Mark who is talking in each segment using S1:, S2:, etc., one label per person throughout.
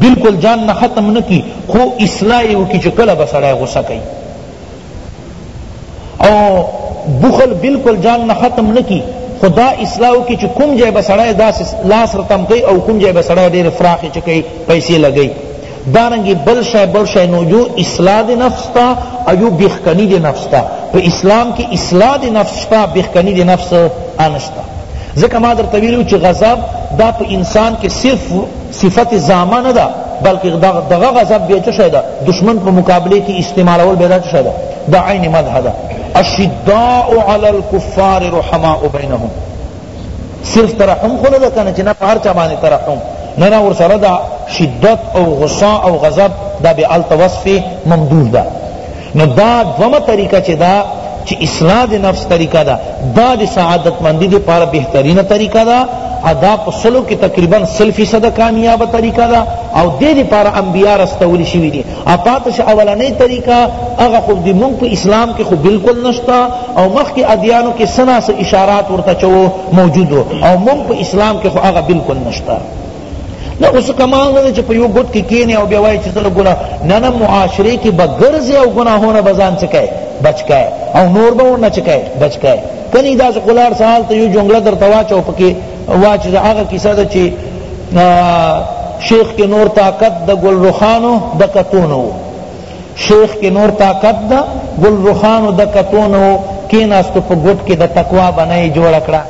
S1: بلکل جان نه ختم نه کی خو اصلاح یې وکړي چې کله به سړی غصه کوي او بخل بلکل جان نه ختم نه کی خو دا اصلاح وکړي چې کوم ځای به سړی داسې لاس رتم کوي او کوم ځای به سړی ډېرې فراخې چې کوي پیسې لګوي دارنگی بل شای بل شای نو جو اصلاح دی نفس تا ایو بخکنی دی نفس تا پہ اسلام کی اصلاح دی نفس شتا بخکنی دی نفس آنشتا ځکه ما درته ویلو چې غضب دا په انسان کې صرف صفت زامه نه ده بلکې دغه غضب بیا څه شی ده دشمن په مقابله کې استعمالول بیا دا څه شی ده دا عین مدح ده الشداء علی الكفار رحماء بینهم صرف ترحم خو نه ده کنه چې نه په هر چا باندې ترحم نه نه ورسره دا شدت او غصه او غضب دا به الته وصف ممدوح ده نو دا دومه طریقه چه دا چه اصلاح دی نفس طریقه دا دا دی سعادت مندی دی پارا بہترین طریقه دا ادا په سلو کې تقریبا سل فیصد کامیاب طریقه ده او دې لپاره انبیاء رستول شوی دي اپاتش اولنې طریقه هغه خو دې مونږ په اسلام کې خو بالکل نشتا او مخکې ادیانو کې سنا سه اشارات ورته چو موجود او مونږ په اسلام کې خو هغه بالکل نشتا نه اوس کمال نه چې په یو ګوت کې کینې او بیا وایي چې زله ګناه نه نه معاشره کې به ګرځې او ګناهونه به ځان څه کوي بچ کوي او نور به ورنه څه کوي بچ کوي کنی داسې قلار سهال ته یو جمله درته واچو پکې واچ د هغه کیسه ده چې شیخ کې نور طاقت د ګل رخانو د کتونو شیخ کې نور طاقت د ګل رخانو د کتونو کیناستو په ګټ کې د تقوا بنای جوړ کړه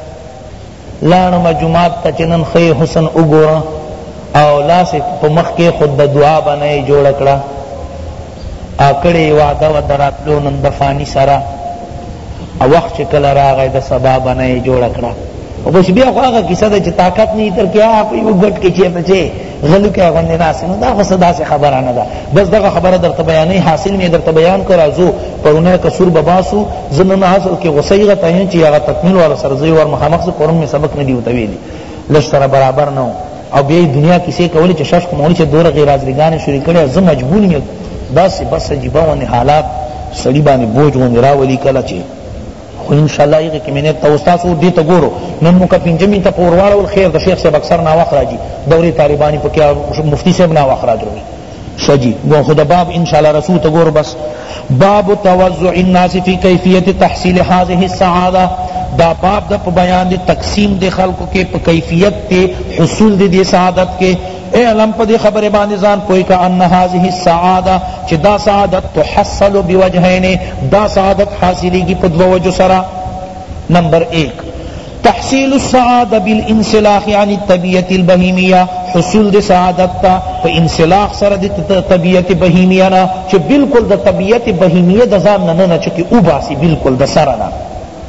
S1: لاړم جماعت ته چې نن ښه حسن وګوره او لاس په مخ کې خود د دعا باندې جوړ کړه اکړې وعده و دراتلو نن د فانی سره او وخت چې کله راغی د سبا باندې جوړ کړه او بس بیا خو هغه کیسه ده چې طاقت نه تر کې هغه یو ګټ کې چیرته چې غلوکی غوندې ناست نو دا خو څه داسې خبره نه ده بس دغه خبره درته بیانوي حاصل مې درته بیان کړه راځو پرونی کسور به باسو زه نن اصل کې غوسه یې غته یم چې هغه تکمیل والا سره زه یې ور مخامخ زه پرون مې سبق نه دی ورته ویلي لږ سره برابر نه او بیا دنیا کیسې کولې چې شش کومونی چې دوره غیر حاضرګانې شروع کړې زه مجبور یم داسې بس عجیبه غوندې حالات سړي باندې بوج غوندې راولي کله چې خو ان شاء الله یغه کې مینه ته استاد او دې ته ګورو نن مو کا پنځمین ته پورواړو خیر د شیخ صاحب اکثر نا وخت راځي دوري طالبانی په کې مفتی صاحب نا وخت راځي شجی گو خدا باب ان شاء الله رسول ته ګورو بس باب توزع الناس فی کیفیت تحصیل هذه السعاده دا باب دا بیان دی تقسیم دی خلقو کے پا کیفیت تے حصول دی دی سعادت کے اعلم په دې خبرې باندې ځان پوه کړه ان هذه السعاده چې دا سعادت تحصل بوجهین دا سعادت حاصلېږي په دوه وجو سره نمبر ایک تحصیل السعاده بالانسلاخ عن الطبیعت البهیمیه حصول د سعادت تا په انسلاخ سره د طبیعت بهیمیه نه چې بالکل د طبیعت بهیمیه د ځان نه نه چې او باسی بالکل د سره نه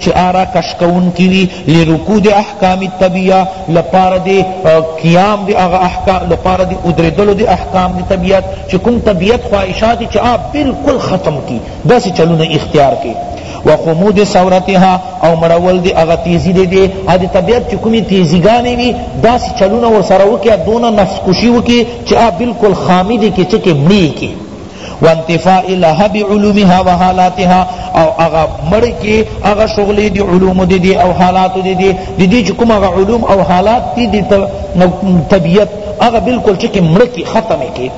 S1: چه آرا کش کونکی وی لرکوع د احکام الطبیعه لپاره د قیام د هغه احکام لپاره د ادریدلو د احکام د طبیعت چه کوم طبیعت خواهشات چه آ بلکل ختم کی داسې چلونه اختیار کړي و خمود ثورتها او مړول دی اغا تیزی دی دی ادی طبیعت چی کمی تیزی گانی وی داسی چلونه ورسره وکی دونه نفس کشی وکی چی آ بالکل خامی دی کی چکی مړی کی وانتفاء لها بعلومها وحالاتها او اغا مړ کی اغا شغل دی علوم دی دی او حالات دی دی دی دی چکم اغا علوم او حالات دی دی طبیعت اغا بالکل چکی مړ کی ختم کی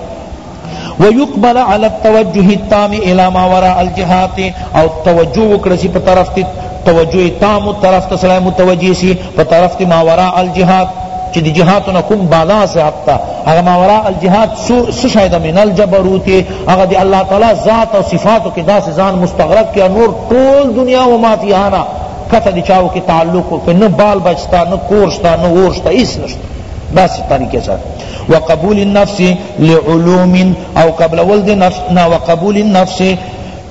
S1: ويقبل على التوجه التام الى ما وراء الجهات او توجه وکړه سی په طرف توجه تام طرف ته سلام متوجه سی په طرف دی ماوراء الجهاد چی دی جهاد نه کوم بالا صاحب تا هغه ماوراء الجهاد سو شاید من الجبروت هغه دی الله تعالی ذات او صفات کې داس ځان مستغرق کیا نور ټول دنیا و ما فیها نه کته دی چاو کې تعلق کو نه بال بچتا نه کورشتا نه ورشتا هیڅ نشتا بس طریقے سے وقبول النفس لعلوم او قبل ولد نفس نا وقبول النفس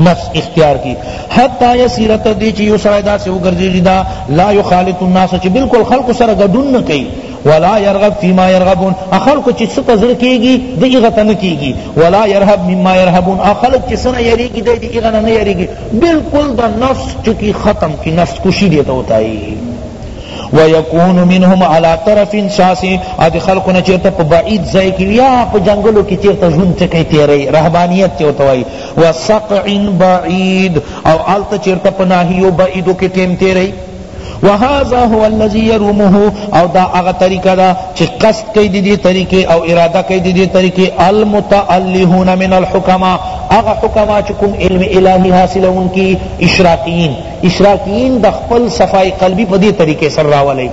S1: نفس اختیار کی حتی یسیر تر دی چی یو سړی داسې وګرځېږي دا لا یخالط الناس چې بالکل خلکو سره ګډون نه کوي ولا يرغب فيما يرغبون اخلق چ ست زړه کیږي د ایغه تن کیږي ولا يرهب مما يرهبون اخلق چ سره یریږي د ایغه نه یریږي بالکل د نفس چکی ختم کی نفس کشی دیتا ہوتا ہے ويكون منهم على طرف شاس اد خلق نه چیرته په بعید ځای کې یا په جنگلو کې چیرته ژوند چکه تیری رهبانیت چوتوي و سقع بعید او آلته چیرته په ناحیو بعیدو کې ټیم تیری وهذا هو الذي يرومه او دا هغه طریقه ده چې قصد کوي د دې طریقې او اراده کوي د دې طریقې المتعلهون من الحکما هغه حکما چې کوم علم الهي حاصلون کی اشراقین اشراقین د خپل صفای قلبی په دې طریقې سره راولي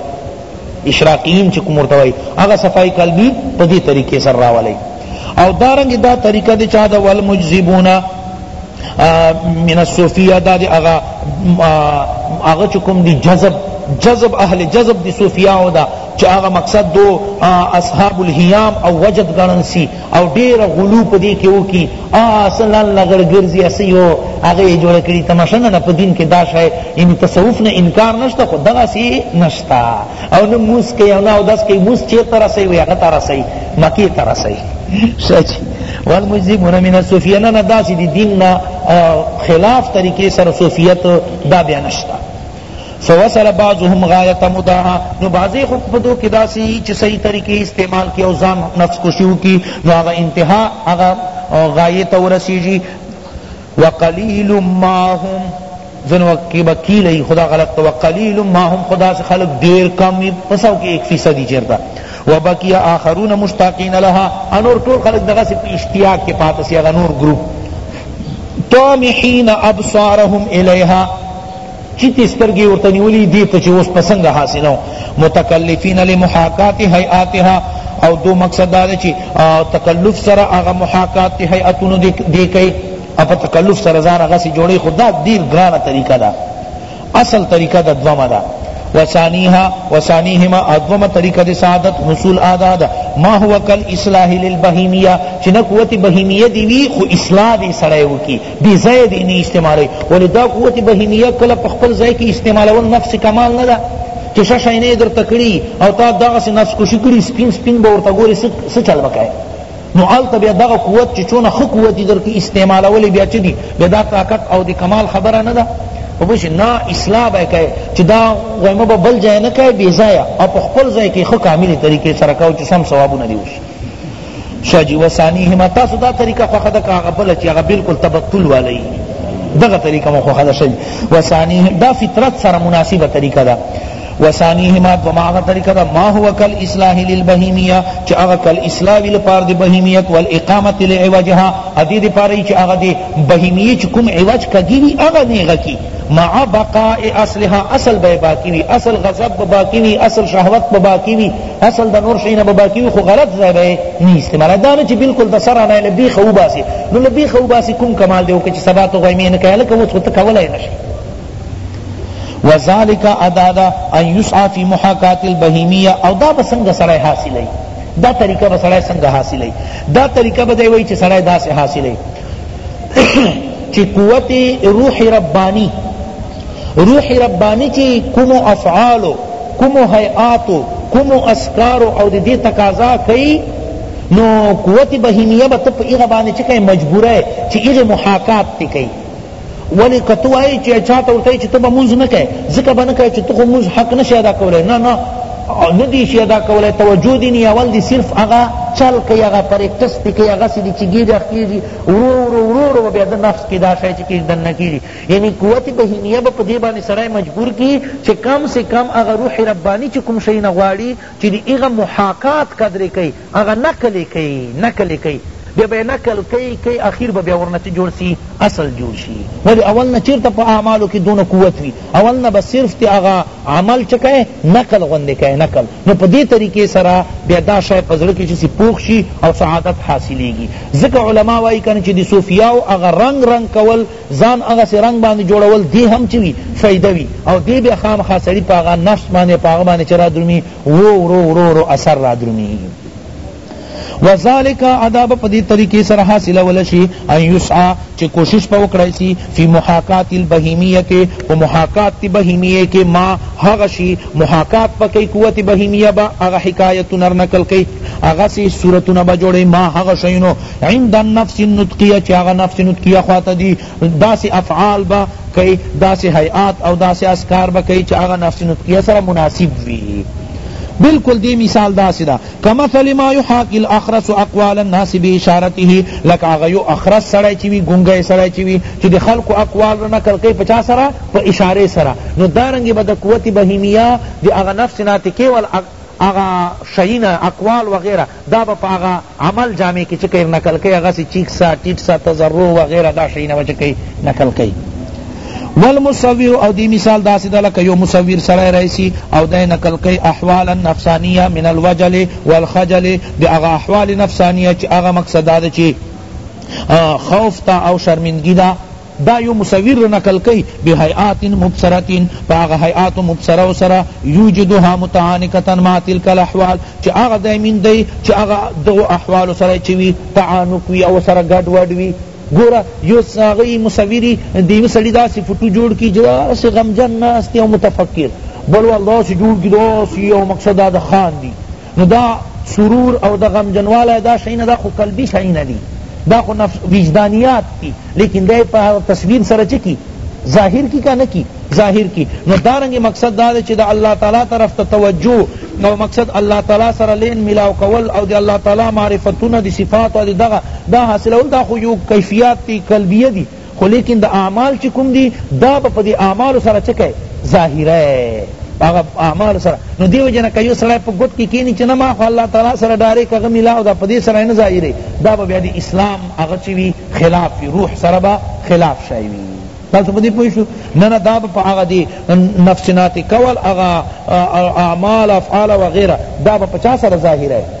S1: اشراقیین چی کوم ورته وای هغه صفای قلبی په دی طریقې سره راولای او دارنګ دا طریقه دی چا دا والمجذبون من الصوفیه دا دی هغه هغه چکم دی جذب جذب اهل جذب دی صوفیاء دا چا هغه مقصد دو اصحاب الهیام او وجد گنن سی او ډیر غلو په دې کې وکي ا اصلا لګړ ګرځي اسی یو هغه جوړ کړي تماشا نه په دین کې دا شای ان تصوف نه انکار نشته خو دغه سی نشتا او نه موس کې او نه داس کې موس چې تر سي وي هغه تر سي مکی تر سي سچ والمجزمون من الصوفیه نه داسې دین نه خلاف طریقې سره صوفیت دا بیا نشتا فوصل بعضهم غایت مدعا نو بعضی خو پدو کی داسی چی صحیح طریقے استعمال کی او زان نفس کشیو کی نو هغه انتہا هغه غایت ورسیجی وقلیل ما هم زنو کی بکیل ای خدا غلط تو قلیل ما هم خدا سے خلق دیر کم پسو کی ایک فیصدی چرتا وبقی آخرون مشتاقین لها انور طول خلق دغا سے اشتیاق کے پاتسی اغا نور گروپ طامحین ابصارهم الیها چتی سترګی ورته نیولی دی ته چې اوس په څنګه حاصلو متکلفین لمحاکات هیئاتها او دو مقصد دا دی چې تکلف سره هغه محاکات هیئتونو دی کوي او په تکلف سره ځان هغه سي جوړي خدا ډیر ګرانه طریقه ده اصل طریقه د دوما ده وثانیها وثانیهما ادوما طریقه د سعادت حصول آداد ما هو کل اصلاح للبهیمیه چې نه قوت بهیمیه دی وی خو اصلاح دی سړی وکي بی ځایه دی نه استعمالوی ولی دا قوت بهیمیه کله په خپل ځای کې استعمالول نفس کمال نه ده چې شه شینه درته کړي او تا دغسې نفس کشي کړي سپین سپین به ورته ګورې څه چل به کوې نو هلته بیا دغه قوت چې څونه ښه قوت یې درکړي استعمالولی بیا څه دي بیا دا طاقت او د کمال خبره نه ده وبوش نا اصلاح به کوي چې دا غیمه به بل ځای نه کوي بې ځایه او په خپل ځای کې ښه کاملې طریقې سره کوي چې سم ثوابونه دي وشي شاه جی وسانیهما تاسو دا طریقه خوخه ده که هغه بله چې هغه بالکل تبتل والی دغه طریقه مو خوخه ده شاه جی وسانیهما دا فطرت سره مناسبه طریقه ده وسانیهما دوما هغه طریقه ده ما هو کل اصلاح للبهیمیه چې هغه کل اصلاح وی لپاره د بهیمیت والاقامت لعوجها ادی د پاره چې هغه د بهیمیه چې کوم عوج کږي وي هغه نیغه کی مع بقاء اصلها اصل به باقی وی اصل غضب به باقی وی اصل شهوت به باقی وی اصل د نور شي نه به باقي خو غلط ځای به نه استعمال دا نه چې بالکل د سره نه له بیخه وباسي نو له بیخه وباسي کوم کمال دی او چې سبا ته غویمې نه کوي لکه اوس خو ته کولای نه شي وذالک ادادا ان یسعى فی محاکات البهیمیه او دا به څنګه سره حاصلای دا طریقه به سره څنګه حاصلای دا طریقه به دی وای چې سره داسې حاصلای چې قوت روح ربانی روح ربانی چی کومو افعالو کومو هیئاتو کومو اذکارو او د دې تقاضا کوي نو قوت بهیمیه به ته په هغه باندې چې کوي مجبوره یې چې هغې محاکات ترې کوي ولی که تو آئی چی اچھا تا ورطای چی تو با موز نکے ذکر با نکے چی تو خو موز حق نشی ادا کولے نا نا ندی شی ادا کولے توجہ دی نی اول دی صرف اغا چل کئی اغا پریکٹس تی کئی اغا سی دی چی گیر اخیر جی ورو ورو ورو ورو بیدن نفس کی دا شای چی کیر دن نکی جی یعنی قوت بهینیه به په دې باندې سړی مجبور کی چې کم سے کم هغه روح ربانی چې کوم شی نه غواړي چې د هغه محاکات قدر کوي هغه نقل یې کوي نقل یې کوي بیا به یې نقل کوي کوي اخیر به بیا ورنه څه جوړ سي اصل جوړ شي ولې اول نه چېرته په اعمالو کې دونه قوت وي اول نه به صرف ته هغه عمل څه کوي نقل غوندې کوي نقل نو په دې طریقې سره بیا دا شی په زړه کې چې پوخ شي او سعادت حاصلېږي ځکه علما وایي کنه چې د صوفیاو هغه رنګ رنګ کول ځان هغسې رنګ باندې جوړول دې هم چې وي فایده وي او دې بیا خامخا سړي په هغه نفس باندې په هغه باندې چې رادرومي ورو ورو ورو ورو اثر رادرومي وذالک عذاب په دې طریقې سره حاصل ولشي ان یسعا چې کوشش په وکړای شي فی محاکات البهیمیه کې په محاکات تی بهیمیه کې ما هغه شي محاکات پکې قوت بهیمیه با هغه حکایت نر نقل کوي هغه سي صورتونه به جوړي ما هغه شینو عند النفس النطقیه چه هغه نفس نطقیه خواته دی داسی افعال با کئی داسی حیات او داسی اذکار با کئی چه هغه نفس نطقیه سره مناسب وی بالکل دی مثال داسی دا کمثل ما یحاکی الاخرس اقوال الناس بی اشارته لکه هغه یو اخرس سړی چی وی گنگای سړی چی وی چی د خلکو اقوال را نقل کئی په چا سره په اشاره سره نو دارنګ به د قوت بهیمیه د هغه نفس ناطقه ول هغه شیونه اقوال وغیره دا به په هغه عمل جامع کی چه کئی نقل کئی هغه سی چیک سا ټیټ سا تضرع وغیره دا شیونه به چه کئی نقل کئی والمصور او دی مثال داسی دا لکه یو مصور سړی رئیسی او دی نقل کئی احوال النفسانیه من الوجل والخجل دی هغه احوال نفسانیه چه هغه مقصد دا چه خوف تا او شرمندگی دا دا یو مصور را نقل کئ بهیئات مبصرة په هغه هیئات مبصرو سره یوجدها متعانقة مع تلک الاحوال چی هغه ځای میندئ چی هغه دغو احوالو سره چی وی تعانق وی او ورسره ګډ وډ وی ګوره یو هغه مصوری د یوه سړی داسی فوټو جوړ کی چی داسی غمجن ناست دی او متفکر بل وال داسی جوړ کی داسی یو مقصد دا خاندی نو دا سرور او دا غمجنوالی دا شئینا دا خو قلبی شئینا دی دا خو نفس وجدانیات دی لیکن دے پا تصویر سره چکی ظاہر کی کا نکی ظاہر کی نو دارنگ مقصد دا دے چی دا اللہ تعالی طرف تا توجہ او مقصد اللہ تعالی سره لین ملاو کول او دی اللہ تعالی معرفتون دی صفات او دی دغا دا حاصل دا خو یو کیفیات تی قلبیه دی خو لیکن د اعمال چی کوم دی دا به په دی اعمالو سره چه کئ ظاهره هغه اعمال سره نو دیو جنا که یو سړی په ګوت کی کینی چې نه ما خو الله تعالی سره ډایرک هغه ملاو دا په دې سره نه ظاهری دا به بیا د اسلام هغه چې وی خلاف وی روح سره به خلاف شای وی تاسو په دې پوه شو نه نه دا په هغه دی نفس ناطق کول هغه اعمال افعال وغیره دا به په چا سره ظاهره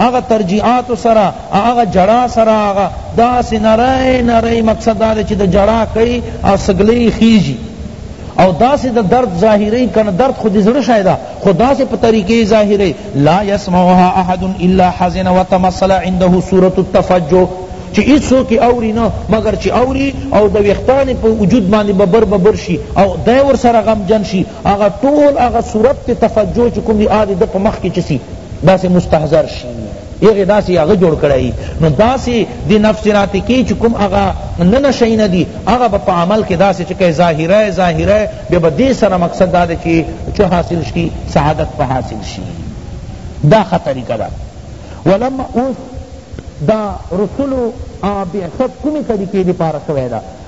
S1: هغه ترجیعاتو سره او هغه ژړا سره هغه داسې نری نری مقصد دا دی چې د ژړا کوي او سګلۍ یې خیژي او داسې د درد ظاهروي کنه درد خو د زړه شی ده خو داسې په طریقې یې ظاهروي لا یسمعها احد الا حزن وتمثل عنده صورة التفجع چی ایسو کی اوری نه مگر چی اوری او د ویختان په وجود باندې ببر ببر شي او دی ور سره غمجن شي هغه ټول هغه صورت ته تفجع چی کوم دی آ دی ده په مخ کی چه سی داسی مستحضر شی هغه داسی هغه جوړ کړی نو داسی دی نفس ناطقی چی کوم هغه ننه شیونه دی هغه به په عمل کی داسی چه ظاهره ظاهره بیا به دی سره مقصد دا دی چی چه حاصل شی سعادت په حاصل شی دا خ طریقه ده ولما اوس دا رسول بعثت کومی طریقې دی پاره شوی ده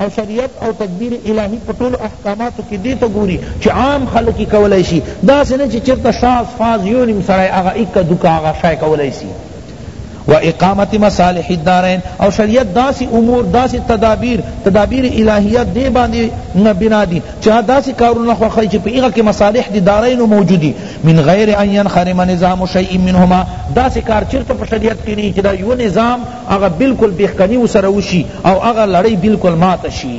S1: او شریعت او تدبیر الهی په ټولو احکاماتو کی دی ته ګوری چی عام خلق یی کولای شی داسی نه چی چرته شاز فاز یو نیم سړی هغه اکه دوکه هغه شی کولای سی و اقامت مصالح الدارین او شریعت داسی امور داسی تدابیر تدابیر الہیہ دے باندے بنا دی چاہ داسی کارون خوخی چی پی اغا کی مصالح دی دارین موجودی من غیر ان ینخرم نظام شیئ منہما داسی کار چرت پر شریعت کی نہیں چی دا یو نظام هغه بالکل بېخکني ورسره وشي او هغه لړۍ بالکل ماته شي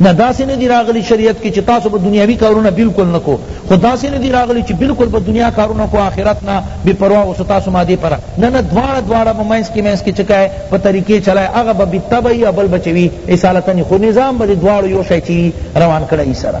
S1: نه داسې نه دی راغلی شریعت کې چې تاسو به دنیاوي کارونه بالکل نه کو خو داسې نه دی راغلی چې بالکل به دنیا کارونه کو آخرت نه بې پروا اوسو تاسو مادې پر نه نه دواړه دواړه به منځ کې منځ کې څه کوي په طریقې چلای هغه به بالطبع وي بل به چې وي اصالتنې خو نظام به د دواړو یو شی چې روان کړی سره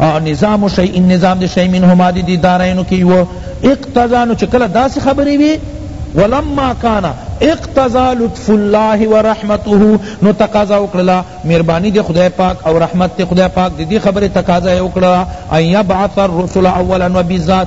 S1: او نظام شیء نظام دی شیء منهما دی دارینو کی و اقتضا نو چکل داس خبری وی ولما کان اقتضا لطف الله ورحمته نو تقاضا وکړه مهربانی دی خدای پاک او رحمت دی خدای پاک دی خبر تقاضا وکړه ان یبعث الرسل اولا وبالذات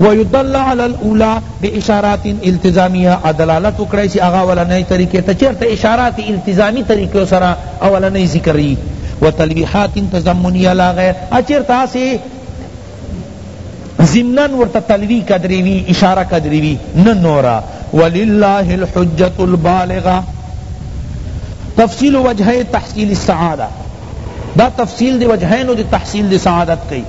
S1: ويدل علی الاولی باشارات التزامیه او دلالت وکړی چی هغه اولنی طریقی ته چیرته اشارات التزامی طریقو سره اولنی ذکر یی و تلویحات تضمنیه لا غیر او چیرته هسی ضمنا ورته تلویح قدری وی اشاره قدری وی نه نورا وللہ الحجة البالغة تفصیل وجہی تحصیل السعادة دا تفصیل دی وجہینو دی تحصیل دی سعادت کئی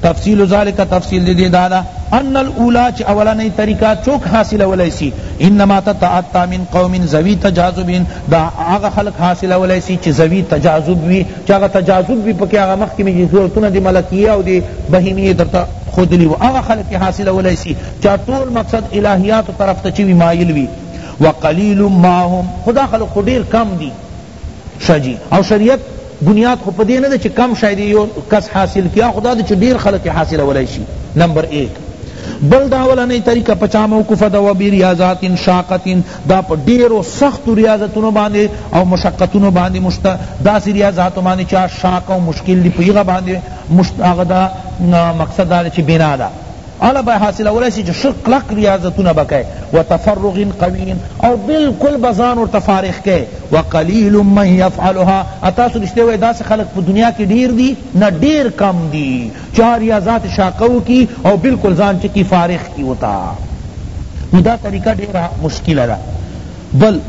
S1: تفصیل ذلک تفصیل دی دادا ان الاولی چی اولنی طریقہ چوک حاصل اولی سی انما تتعطا من قوم زوی تجاذب دا آغا خلق حاصل اولی سی چی زوی تجاذب وی چی آغا تجاذب وی پکی آغا مخی میں صورتون دی ملکیہ و دی بہیمیہ درتا خودلی و آغا خلق حاصل اولی سی چا طول مقصد الہیات طرف تا چی وی مائل وی وقلیل ماہم خدا خلق خو دیر کم دی شه جی او شریعت بنیاد خو پدې نه ده چې کم شی دې یو کس حاصل کړي هغه خو دا ده چې ډېر خلک یې حاصلولای شي نمبر ایک بل دا اولنۍ طریقه په چا موقوفه ده و بریاضات شاقه دا په ډیرو سختو ریاضتونو باندې او مشقتونو باندې مشت داسې ریاضاتو باندې چا شاق او مشکل دی په هغه باندې مشت هغه دا مقصد دا چې بنا ده اله به حاصلولای سی چه ښه کلک ریاضتونه به کئ وتفرغ قوی او بلکل به ځان ورته فارغ کئ وقلیل من یفعلها ا تاسو رشتیا وای داسی خلق په دنیا کی ډیر دی نه ډیر کم دی چه هغه ریاضات شاقه وکی او بلکل ځان چه کی فارغ کی وتا نو دا طریقه ډیره مشکله ده بل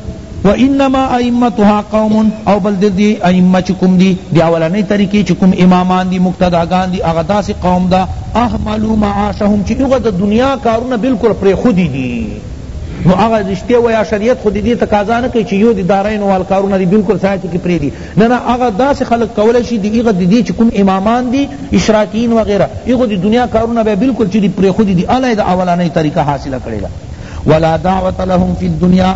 S1: وانما ائمتها قوم او بل د دی ائمه چی کوم دی دی اولنی طریقی چی کوم امامان دی مقتداگان دی هغه داسی قوم ده اهملوا معاشهم چی هغوی د دنیا کارونه بلکل پریښودی دی نو هغه رشته و یا شریعت خود دی تقاضا نه کوي چې یو دی دارین وال کارونه دی بالکل سایت کې پری دی نه نه هغه داس خلق کولای شي دی هغه دی چې کوم امامان دی اشراکین وغیرہ هغه دی دنیا کارونه به بالکل چې دی پری خود دی الی دا اولانه طریقه حاصله کړی ولا دعوة لهم في الدنيا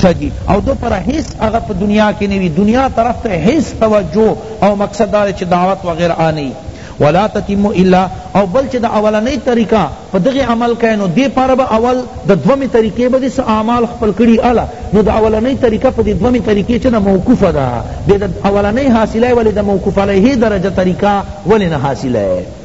S1: ښه جی او دو پر هیڅ هغه په دنیا کې نه وي دنیا طرف ته هیڅ توجه او مقصد دا چې دعوت وغیرہ نه ولا تتم الا او بل چې د اولنۍ طریقه په دغه عمل کای نو دې پاره به اول د دومې طریقې به دې اعمال خپل کړي الا نو د اولنۍ طریقه په دې دومې طریقې چې نه موقوفه ده د اولنۍ حاصله ولې د موقوف علیه درجه طریقه ولې نه حاصله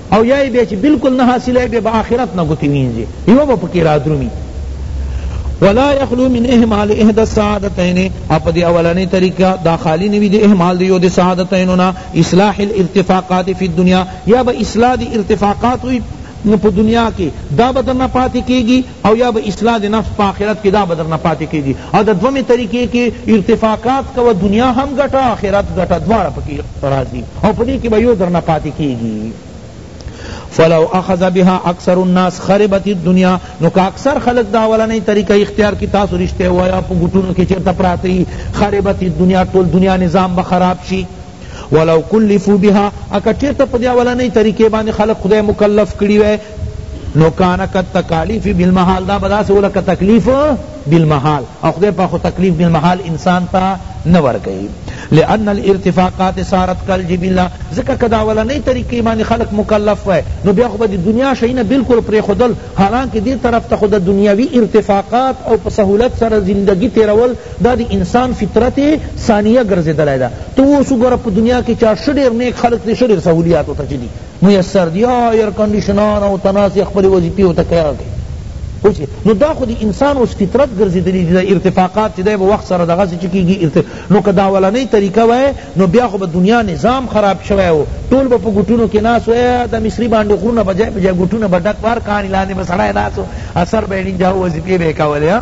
S1: او یا یې بیا چې بالکل نه حاصلوي بیا به آخرت نه ګوتې وینځي یوه به پکې رادرومي ولا يخلو من اهمال احدى السعادتين اپ دی اولنی طریقہ دا خالی نوی دی اهمال دیو دی سعادتین نا اصلاح الارتفاقات فی الدنیا یا با اصلاح دی ارتفاقات ہوئی په دنیا کې دا بدن نه پاتې کیږي او یا به اصلاح د نفس په آخرت کی دا به درنه پاتی کیږی او د دومی طریقی کی ارتفاقات کوه دنیا هم ګټه آخرت ګټه دواړه پکی راځی او په دی کی به یو درنه پاتی کیږی فلو اخذ بها اکثر الناس خربت الدنیا نو که اکثر خلق دا اولنی طریقہ اختیار کی تاسو رشتے ویا پا گھٹونو کی چرتا پراتی خربت الدنیا طول دنیا نظام بخراب شی ولو کلفو بها اکه چیرته په دی اولنی طریقه باندی خلق خدای مکلف کړی وای نو کان کالتکالیف بالمحال دا بداس و لکه تکلیف بالمحال او خدای پاک خو تکلیف بالمحال انسان تا نه ورکوي لان الارتفاقات صارت کالجبله ځکه که دا اولنۍ طریقې باندې خلق مکلف وای نو بیا خو به د دنیا شیونه بالکل پرېښودل حالانکه دې طرف ته خو د دنیوي ارتفاقات او په سهولت سره زندګي تېرول دا د انسان فطرت ثانیه ګرځیدلی ده ته اوس وګوره په دنیا کی چا ښه ډیر نیک خلق ته ښه ډیر سهولیات ورته چی دی میسر دی ایر کنډیشنان او تناس خپل وظیفه ورته کیرا کوي اوس نو دا خو د انسان اوس فطرت ګرځیدلی دی ارتفاقات چې دی به وخت سره دغه چې کیږي نو که دا اولنۍ طریقه وای نو بیا خو به دنیا نظام خراب شوی و ټول به په ګټونو کې ناس وای د مصری باندې غرونه بجای بجای ګټونه به ډک وار کانی لاندې به سړی ناس اثر به ډینجاو وظیفې به کولې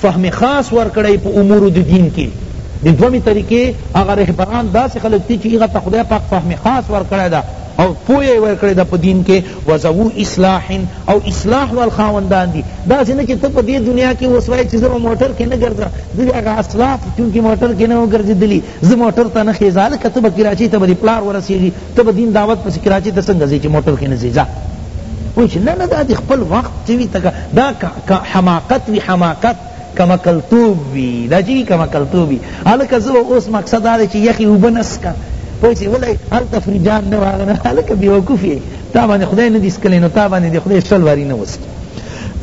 S1: فهم خاص ورکړی په امور د دین کی د دومی طریقی هغه رهبران داسی خلق دی چی هغه ته خدای پاک فهم خاص ورکړی ده او پوهه یی ورکړی ده په دین کی و ذوو اصلاح او اصلاح وال خاوندان دی داسی نه چی ته په دی دنیا کی اوس وایی چی زه به موټر کی نه ګرځم ځکه هغه اسلاف چونکی موټر کی نه وو ګرځیدلی زه موټر ته نه خې ځا لکه ته به کراچۍ ته به دې پلار ورسېږي ته به دین دعوت پسې کراچۍ ته څنګه ځې چې موټر کښې نه ځې ځه وایي چې نه نه دا دې خپل وخت چې وي دا که حماقت وي حماقت کمکلتوب وي دا چې وي کمکلتوب وي هلکه زه به اوس مقصد دا دی چې یخې اوبه نه څکه پوه شې ولی هلته فریجان نه وه هلکه بېوقوف یې تا باندې خدای نه دي څکلی نو تا باندې دې خدای شل واري نه وڅکي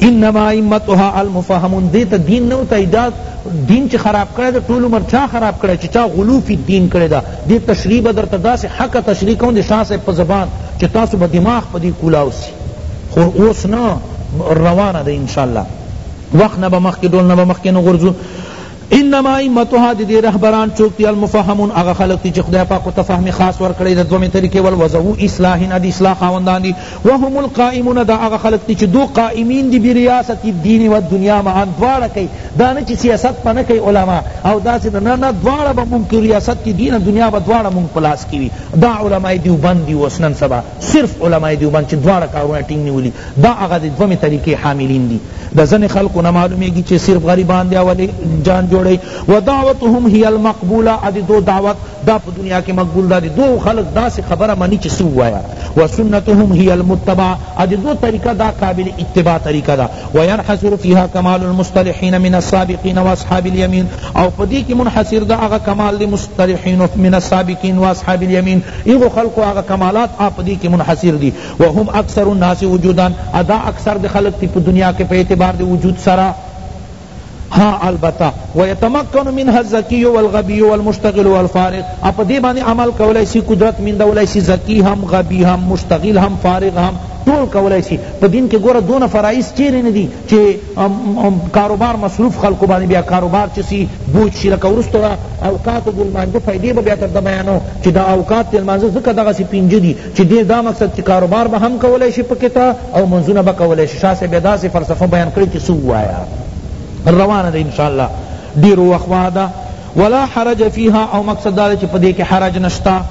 S1: انما ائمتها المفهمون دې ته دین نه وتای دا دین چې خراب کړی دا ټول عمر چا خراب کړی چې چا غلو فی الدین کړی دا دې تشریح به درته داسې حق تشریح کوم د شاه صاحب په زبان چې تاسو به دماغ په دې کولاو سی خو اوس نه روانه ده انشاءالله وخت نه به مخکې ډول نه به مخکې نه غورځو انما ائمتها د دې رهبران څوک دي المفهمون هغه خلق دي چې خدای پاک ورته فهم خاص ورکړی د دومې طریقې ول وذو اصلاح نه د اصلاح خاوندان دي وهم القائمون دا هغه خلق دي چې دو قائمین دي بریاست الدین و دنیا معا دواړه کوي دا نه چې سیاست په نه کوي علما او داسې نه نه دواړه به مونږ ریاست دین دنیا به دواړه مونږ په لاس کې وي دا علما دیوبند دي اوس نن سبا صرف علماء دیوبند چی دواړه کارونه ټینګ نیولی دا هغه د دومی طریقی حاملین دی د ځنی خلقو نه معلومیږی چی صرف غریبان دی اولی جان جوړی و دعوتهم هی المقبوله او د دوئ دعوت دا په دنیا کی مقبول ده د دوئ خلق داسی خبره منی چی څه ووایه و سنتهم هی المتبعه او د دوئ طریقه دا قابل اتباع طریقه ده و ینحصر فیها کمال المصطلحین من السابقین و اصحاب الیمین او په دې کې منحصر ده هغه کمال دی مسترحین من السابقین و اصحاب الیمین هغو خلقو هغه کمالات په دې کې منحصر دي وهم اکثر الناس وجودا ادا اکثر د خلق تی په دنیا کې په اعتبار د وجود سره ها البته ويتمكن منها الذكي والغبي والمشتغل والفارغ اپ دې باندې عمل کولای شي قدرت من دولای شي ذکی هم غبی هم مشتغل هم فارغ هم ټول کولای شي په دین کې ګوره دون فرایض چیرې نه دي چی کاروبار مصروف خلقو باندی بیا کاروبار چه سی بوج شی لکه وروسته دا اوقاتو دی لمانځه فایدی به بیا در ته بیانوم چی دا اوقات دی لمانځه ځکه دغسی پنځه دی چی دی دا مقصد چی کاروبار به هم کولای شی پکی ته او لمونځونه به کولای شی شاه صاحب بیا داسی فلسفه بیان کړی چی څه ووایه روانه ده انشاءالله ډیر وخت واده ولا حرج فيها او مقصد دا دی چی په دی کی حرج نشته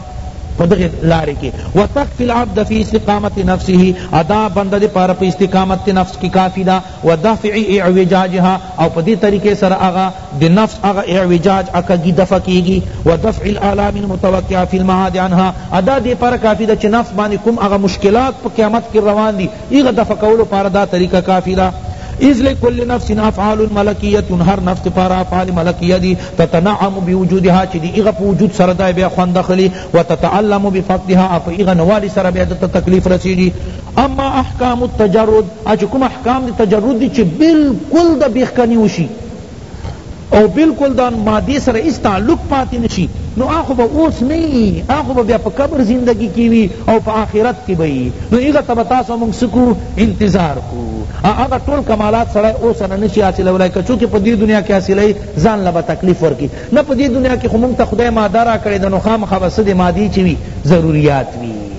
S1: په دغی لاری کی وتکفی العبد فی استقامت نفسه او دا بنده دی پاره په استقامت تی نفس کی کافی ده ودفع اعوجاجها او په دی طریقی سره هغه د نفس هغه اعوجاج اکږی دفع کیږی ودفع الالام المتوقعه فی المعاد عنها او دا دی پاره کافی ده چی نفس باندی کوم هغه مشکلات په قیامت کی روان دی هغه دفع کولو پاره دا طریقه کافی ده اذ لكل نفس افعال ملکیت هر نفس پار افعال ملکیه دی تتنعم بوجودها چی دی اغه وجود سره دا بیا خوند اخلی وتتعلم بفقدها اپ اغه نوالی سره بیا ته تکلیف رسیږي اما احکام التجرد اچ کوم احکام دی تجرد دی چی بالکل د بیخکنی وشي او بلکل دا مادې سره هیڅ تعلق پاتی نشی نو هغه خو به اوس نه یی هغه خو به بیا په قبر زندګی کی وی او په آخرت کی به یی نو هغه ته به تاسو او موږ څه کو انتظار کو هغه ټول کمالات سړی اوس نه نشی حاصلولای که چونکه په دې دنیا کی حاصلوی ځان له به تکلیف ورکی نه په دې دنیا کی خو موږ ته خدای ماده راکړی ده نو خامخا به څه د مادې چه وی ضروریات وی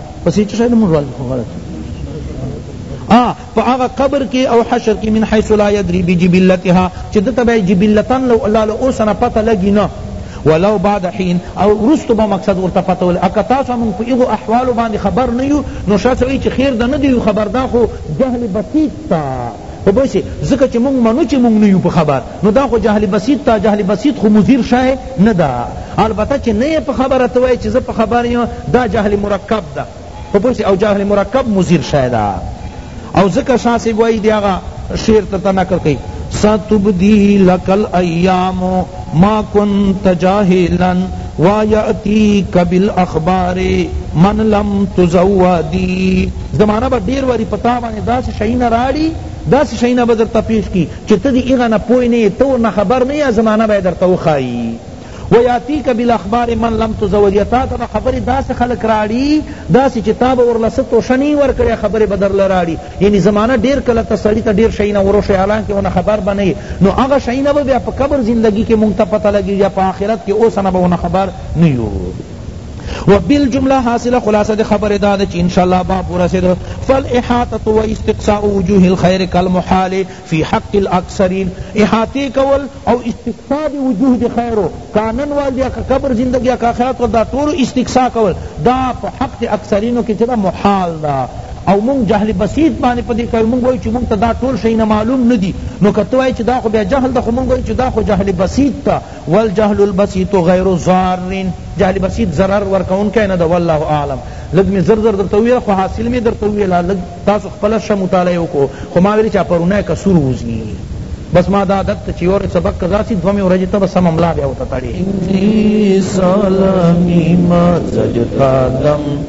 S1: پسې چې شاید موږ والي خو غلط ا په هغه قبر کې او حشر کې من حيث لا يدري بجبلتها چې د تبع جبلتن لو الله له اوسنه پته لګي نه ولو بعد حين او رستو به مقصد ورته پته ول اکه تاسو موږ په هغه احوال باندې خبر نه یو نو شاسو چې خیر ده نه دی خبردار خو جهل بسيط تا په بوسي ځکه چې موږ منو چې موږ نه یو په خبر نو دا خو جهل بسیط تا جهل بسیط خو مضر شی نه ده البته چه نه یې په خبره ته وایې چه زه په خبر یم دا جهل مرکب ده په پوه شوې او جهل مرکب مضر شی ده او ځکه شاه صاحب وایي دی هغه شعر درته نقل کوي ستبدی لک الایام ما کنت جاهلا ویاتیک بالاخبار من لم تزودی زمانہ به ډیر واری پتا باندې داسې شیونه راړي داسې شیونه به درته پیش کی چه ته دی هغه نه پوه نه یی ته ورنه خبر نه یی هغه زمانه به یی درته وښایی و یاتیک بالاخبار من لم تزود یا تاته به خبری داسی خلق راړی داسی چه تا به ورله څه توشه نه یی ورکړی هغه خبری به درله راړی یعنی زمانه ډیر کله ته سړی ته ډیر شیونه وروښیی حالانکه ورنه خبر به نه یی نو هغه شیونه به بیا په قبر زندګی کی مونږ ته پته لګیږی یا په آخرت کی اوس نه به ورنه خبر نه یو و بالجمله حاصل خلاصه دی خبر دا دی چی انشاءاللہ باب ورسید فالاحاطة و استقصاء وجوه الخیر کالمحال فی حق الاکثرین احاطه کول او استقصاء دی وجوه دی خیر کا نن وال دی کا قبر زندگی کا آخرت دا طول استقصاء کول دا پا حق دی اکثرینو کی چدا محال دا او مونږ جهل بسیط باندې پدې کوي مونږ وایو چې مونږ ته دا ټول شیونه معلوم ندي نو که ته وایې چې دا خو بیا جهل ده خو مونږ وایو چې دا خو جهل بسیط ده والجهل البسیط غیر ضار جهل بسیط ضرر ورکونکی نه ده والله اعلم لږ می زر زر درته وویل خو حاصل می درته وویل لږ تاسو خپله شه مطالعه وکړو خو ما ویل چا پرونی کسور ووزی بس ما دا عادت چی یو ورځ سبق قضا سی دومی ورځی ته به سمه ملا بیا وتتړی
S2: سلامی ما زجتا دم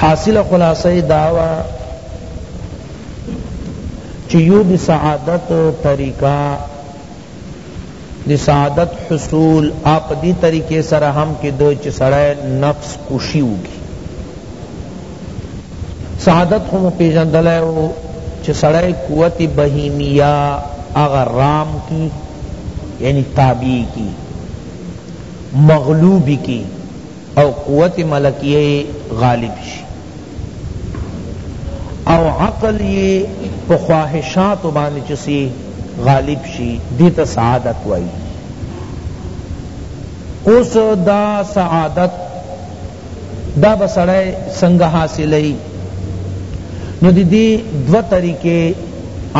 S1: حاصله خلاصه یې دا وه چې یو د سعادت طریقه د سعادت حصول اپ دی طریقې سره هم کې دو چې سړی نفس کشي وکړي سعادت خو مو پیژندلی و چې سړی قوت بهیمیه هغه رام کی یعنی تابع کی مغلوب کی او قوت ملکیه یې غالب شي او عقل یې په خواهشاتو باندې چې څه غالب شي دې ته سعادت وایي اوس دا سعادت دا به سړی څنګه حاصلوي نو د دې دوه طریقې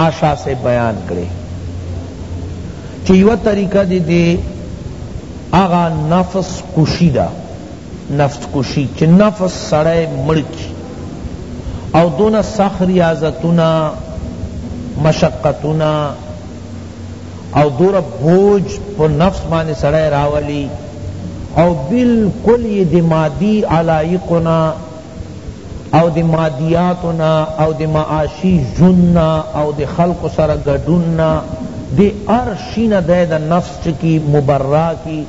S1: آشا سے بیان کړي چې یوه طریقه د دې هغه نفس کشی ده نفس کشی چه نفس سړی مړ کی او دونه سخت ریاضتونه مشقتونه او دونه بوج په نفس باندې سړی راولی او بلکل یې د مادی علایقو نه او د مادیاتو نه او د معاشی ژوند نه او د خلقو سره ګډون نه د هر شی نه دی د نفس چه کی مبرا کی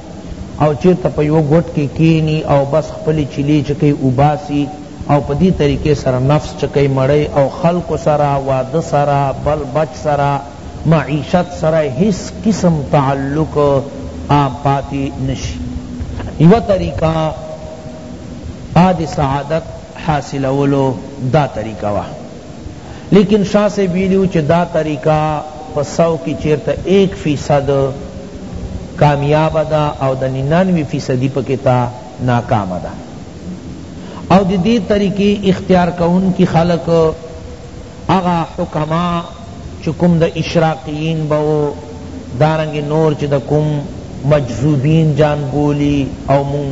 S1: او چیرته په یوه ګوټ کی کینی او بس خپلی چلی چه کئی اوباسی او په دی طریقی سره نفس چه کئی مړی او خلقو سره واده سره بل بچ سره معیشت سره هیڅ قسم تعلق پاتی نشی یوه طریقه آد سعادت حاصلولو دا طریقه وه لیکن شاہ صاحب ویلی وو چی دا طریقه په سو کی چیرته ایک فیصد کامیابه ده او د ننانوی فیصدی پکی تا ناکامه ده او د دی طریقی اختیار کونکی خلق هغه حکما چه کوم د اشراقیین به ؤ دارنګه نور چه د کوم مجذوبین جان بولی او مونږ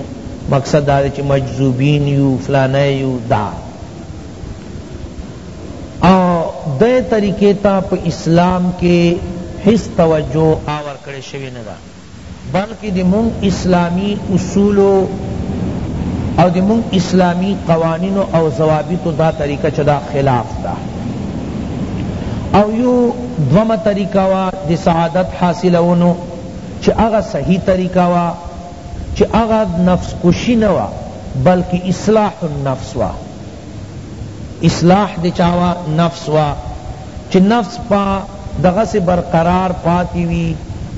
S1: مقصد دا دی چه مجذوبین یو فلانی یو دا او دئ طریقی تا په اسلام کی هیڅ توجه آور کړی شوی ندا بلکه د مونږ اسلامی اصولو او د مونږ اسلامی قوانینو او ضوابطو دا طریقه چه دا خلاف ده او یو دومه طریقه وه د سعادت حاصلونو چه هغه صحیح طریقه وه چه هغه نفس کشی نه وه بلکه اصلاح النفس وه اصلاح د چا وه نفس وه چی نفس په دغسی برقرار پاتی وی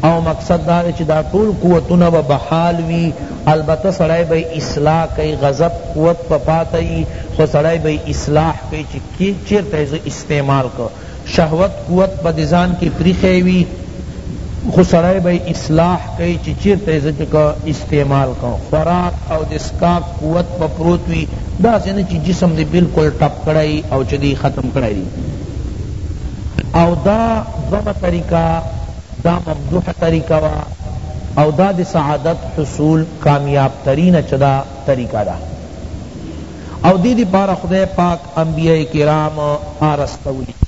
S1: او مقصد دا دی چی دا ټول قوتونه به بحال وی البته سړی به یی اصلاح کئی غضب قوت په پاته یی خو سړی به یی اصلاح کئی چی چیرته یی زه استعمال کړم شهوت قوت به د ځان کی پریښی وی خو سړی به یې اصلاح کړي چې چېرته یې ځکه که استعمال کړو خوراک او د څښاک قوت به پروت وي داسې نه چې جسم دې بلکل ټپ کړی او چې دی ختم کړی دی او دا دومه طریقه دا ممدوحه طریقه وه او دا د سعادت حصول کامیاب ترینه چه ده طریقه ده او دې لپاره خدای پاک انبیاء کرام آراستولي دي.